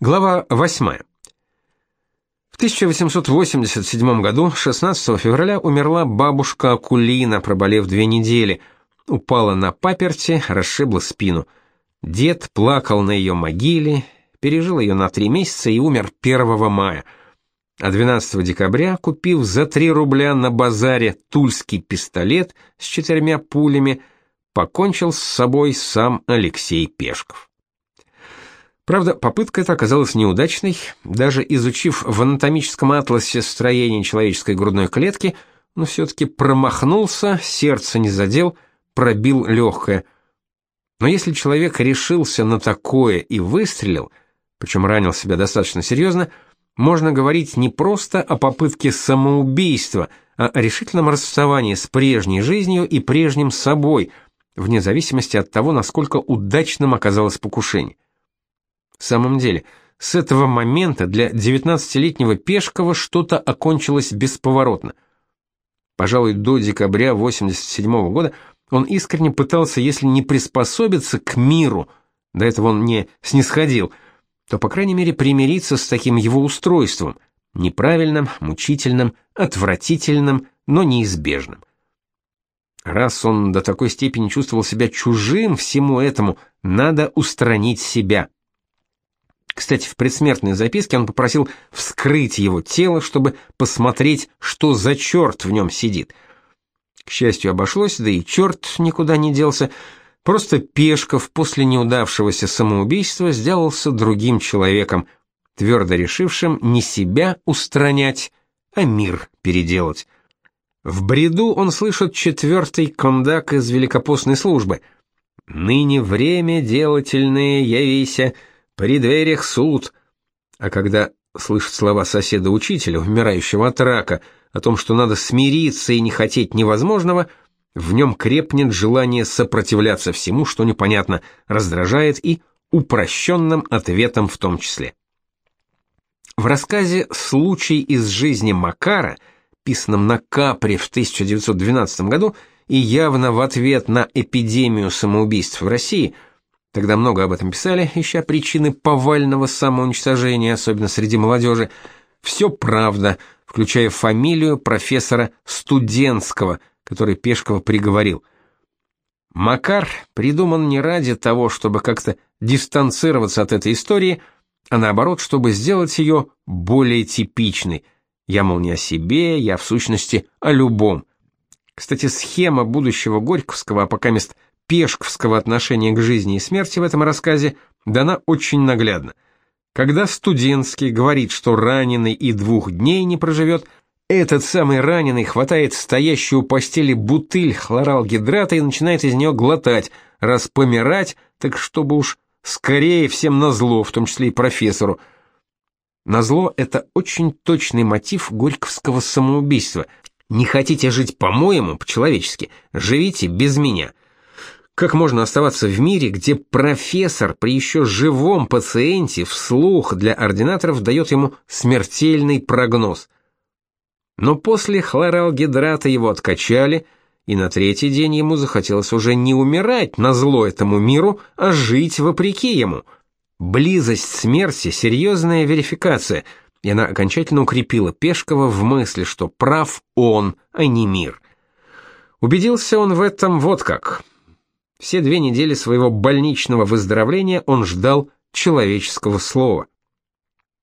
Глава 8. В 1887 году, 16 февраля, умерла бабушка Акулина, проболев две недели. Упала на паперти, расшибла спину. Дед плакал на ее могиле, пережил ее на три месяца и умер 1 мая. А 12 декабря, купив за 3 рубля на базаре тульский пистолет с четырьмя пулями, покончил с собой сам Алексей Пешков. Правда, попытка эта оказалась неудачной. Даже изучив в анатомическом атласе строение человеческой грудной клетки, но все-таки промахнулся, сердце не задел, пробил легкое. Но если человек решился на такое и выстрелил, причем ранил себя достаточно серьезно, можно говорить не просто о попытке самоубийства, а о решительном расставании с прежней жизнью и прежним собой, вне зависимости от того, насколько удачным оказалось покушение. В самом деле, с этого момента для 19-летнего Пешкова что-то окончилось бесповоротно. Пожалуй, до декабря 87 -го года он искренне пытался, если не приспособиться к миру, до этого он не снисходил, то, по крайней мере, примириться с таким его устройством, неправильным, мучительным, отвратительным, но неизбежным. Раз он до такой степени чувствовал себя чужим всему этому, надо устранить себя. Кстати, в предсмертной записке он попросил вскрыть его тело, чтобы посмотреть, что за черт в нем сидит. К счастью, обошлось, да и черт никуда не делся. Просто Пешков после неудавшегося самоубийства сделался другим человеком, твердо решившим не себя устранять, а мир переделать. В бреду он слышит четвертый кондак из великопостной службы. «Ныне время делательное явися», при дверях суд. А когда слышит слова соседа-учителя, умирающего от рака, о том, что надо смириться и не хотеть невозможного, в нем крепнет желание сопротивляться всему, что непонятно, раздражает и упрощенным ответом в том числе. В рассказе «Случай из жизни Макара», писанном на Капре в 1912 году и явно в ответ на эпидемию самоубийств в России – Тогда много об этом писали, ища причины повального самоуничтожения, особенно среди молодежи. Все правда, включая фамилию профессора Студенского, который Пешкова приговорил. Макар придуман не ради того, чтобы как-то дистанцироваться от этой истории, а наоборот, чтобы сделать ее более типичной. Я, мол, не о себе, я в сущности о любом. Кстати, схема будущего Горьковского, а пока пешковского отношения к жизни и смерти в этом рассказе дана очень наглядно. Когда студентский говорит, что раненый и двух дней не проживет, этот самый раненый хватает стоящую у постели бутыль хлоралгидрата и начинает из нее глотать, раз помирать, так чтобы уж скорее всем назло, в том числе и профессору. Назло — это очень точный мотив горьковского самоубийства. Не хотите жить по-моему, по-человечески, живите без меня. Как можно оставаться в мире, где профессор при еще живом пациенте вслух для ординаторов дает ему смертельный прогноз? Но после хлоралгидрата его откачали, и на третий день ему захотелось уже не умирать на зло этому миру, а жить вопреки ему. Близость смерти — серьезная верификация, и она окончательно укрепила Пешкова в мысли, что прав он, а не мир. Убедился он в этом вот как — все две недели своего больничного выздоровления он ждал человеческого слова.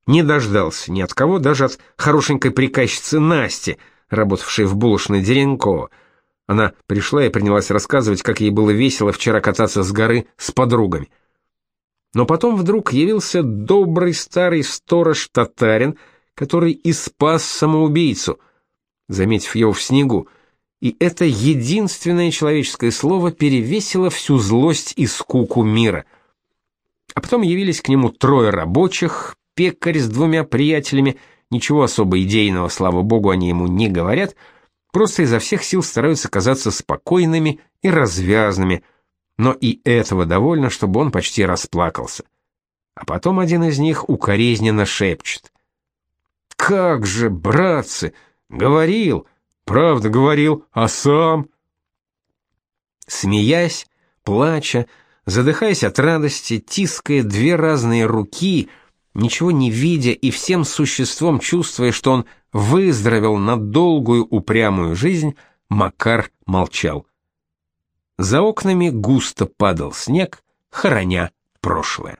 Не дождался ни от кого, даже от хорошенькой приказчицы Насти, работавшей в булочной Деренкова. Она пришла и принялась рассказывать, как ей было весело вчера кататься с горы с подругами. Но потом вдруг явился добрый старый сторож-татарин, который и спас самоубийцу, заметив его в снегу, и это единственное человеческое слово перевесило всю злость и скуку мира. А потом явились к нему трое рабочих, пекарь с двумя приятелями, ничего особо идейного, слава богу, они ему не говорят, просто изо всех сил стараются казаться спокойными и развязными, но и этого довольно, чтобы он почти расплакался. А потом один из них укоризненно шепчет. «Как же, братцы, говорил!» Правда говорил, а сам смеясь, плача, задыхаясь от радости, тиская две разные руки, Ничего не видя и всем существом чувствуя, что он выздоровел на долгую упрямую жизнь, Макар молчал. За окнами густо падал снег, хороня прошлое.